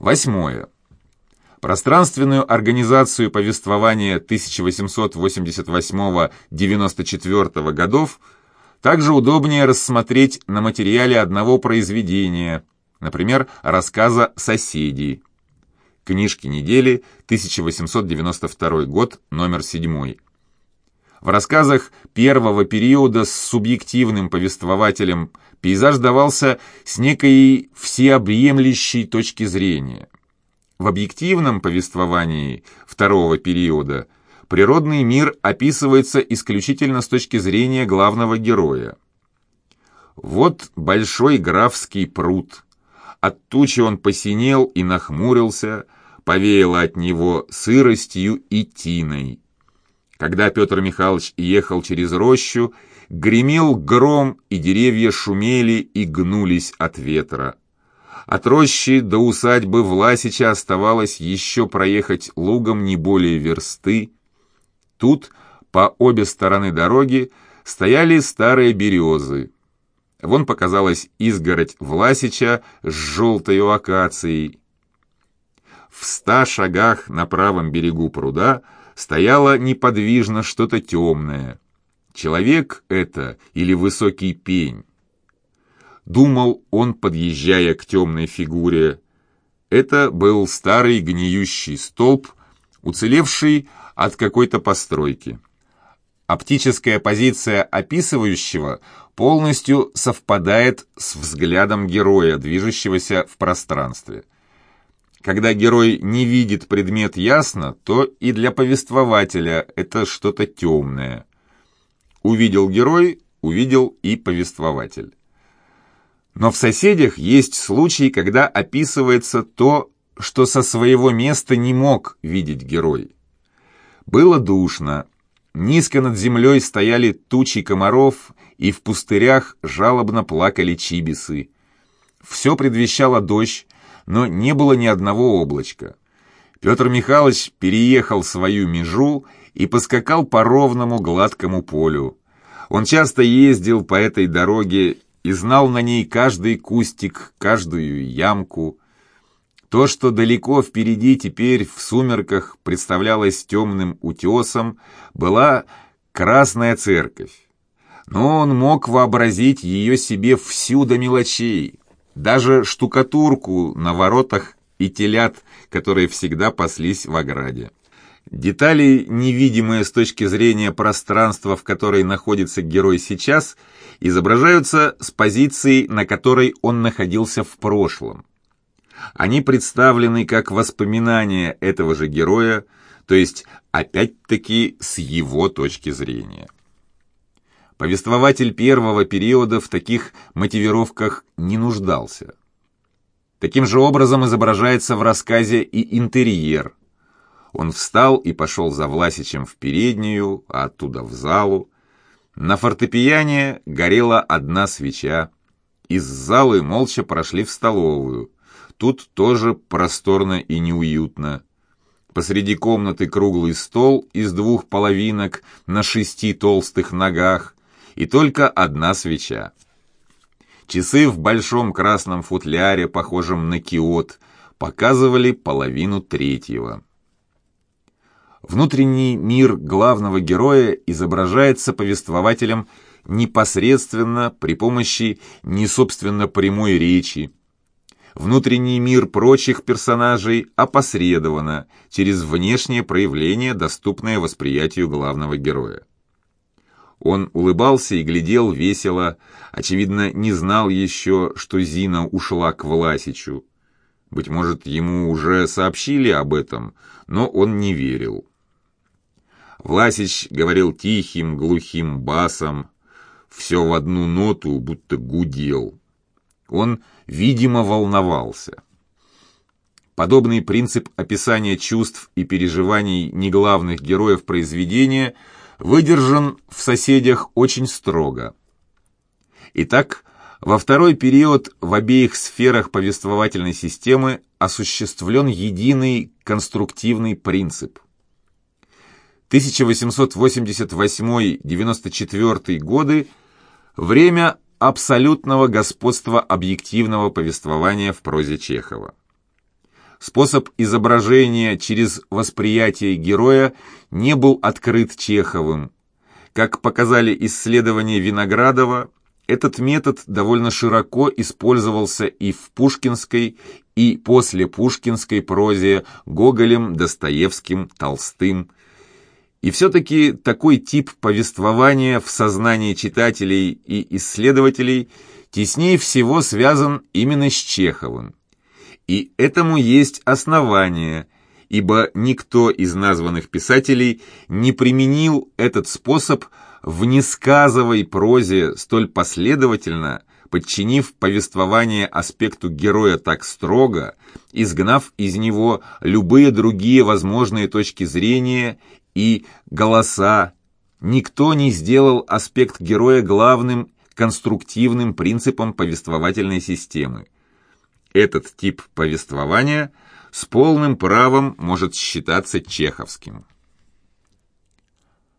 Восьмое. Пространственную организацию повествования 1888-94 годов также удобнее рассмотреть на материале одного произведения, например, рассказа «Соседи». Книжки недели, 1892 год, номер 7. В рассказах первого периода с субъективным повествователем пейзаж давался с некой всеобъемлющей точки зрения. В объективном повествовании второго периода природный мир описывается исключительно с точки зрения главного героя. Вот большой графский пруд. От тучи он посинел и нахмурился, повеяло от него сыростью и тиной. Когда Петр Михайлович ехал через рощу, гремел гром, и деревья шумели и гнулись от ветра. От рощи до усадьбы Власича оставалось еще проехать лугом не более версты. Тут, по обе стороны дороги, стояли старые березы. Вон показалась изгородь Власича с желтой акацией. В ста шагах на правом берегу пруда стояло неподвижно что-то темное. Человек это или высокий пень? думал он, подъезжая к темной фигуре. Это был старый гниющий столб, уцелевший от какой-то постройки. Оптическая позиция описывающего полностью совпадает с взглядом героя, движущегося в пространстве. Когда герой не видит предмет ясно, то и для повествователя это что-то темное. Увидел герой, увидел и повествователь. Но в «Соседях» есть случаи, когда описывается то, что со своего места не мог видеть герой. Было душно. Низко над землей стояли тучи комаров, и в пустырях жалобно плакали чибисы. Все предвещало дождь, но не было ни одного облачка. Петр Михайлович переехал свою межу и поскакал по ровному гладкому полю. Он часто ездил по этой дороге и знал на ней каждый кустик, каждую ямку. То, что далеко впереди теперь в сумерках представлялось темным утесом, была Красная Церковь. Но он мог вообразить ее себе всю до мелочей, даже штукатурку на воротах и телят, которые всегда паслись в ограде. Детали, невидимые с точки зрения пространства, в которой находится герой сейчас, изображаются с позиции, на которой он находился в прошлом. Они представлены как воспоминания этого же героя, то есть опять-таки с его точки зрения. Повествователь первого периода в таких мотивировках не нуждался. Таким же образом изображается в рассказе и интерьер – он встал и пошел за Власичем в переднюю, а оттуда в залу. На фортепиане горела одна свеча. Из залы молча прошли в столовую. Тут тоже просторно и неуютно. Посреди комнаты круглый стол из двух половинок на шести толстых ногах и только одна свеча. Часы в большом красном футляре, похожем на киот, показывали половину третьего. Внутренний мир главного героя изображается повествователем непосредственно при помощи не собственно прямой речи. Внутренний мир прочих персонажей опосредованно через внешнее проявление, доступное восприятию главного героя. Он улыбался и глядел весело, очевидно, не знал еще, что Зина ушла к Власичу. Быть может, ему уже сообщили об этом, но он не верил. Власич говорил тихим, глухим басом, все в одну ноту, будто гудел. Он, видимо, волновался. Подобный принцип описания чувств и переживаний неглавных героев произведения выдержан в «Соседях» очень строго. Итак, во второй период в обеих сферах повествовательной системы осуществлен единый конструктивный принцип – 1888-94 годы – время абсолютного господства объективного повествования в прозе Чехова. Способ изображения через восприятие героя не был открыт Чеховым. Как показали исследования Виноградова, этот метод довольно широко использовался и в пушкинской, и после пушкинской прозе Гоголем, Достоевским, Толстым. И все-таки такой тип повествования в сознании читателей и исследователей теснее всего связан именно с Чеховым. И этому есть основание, ибо никто из названных писателей не применил этот способ в несказовой прозе столь последовательно, подчинив повествование аспекту героя так строго, изгнав из него любые другие возможные точки зрения и голоса, никто не сделал аспект героя главным конструктивным принципом повествовательной системы. Этот тип повествования с полным правом может считаться чеховским.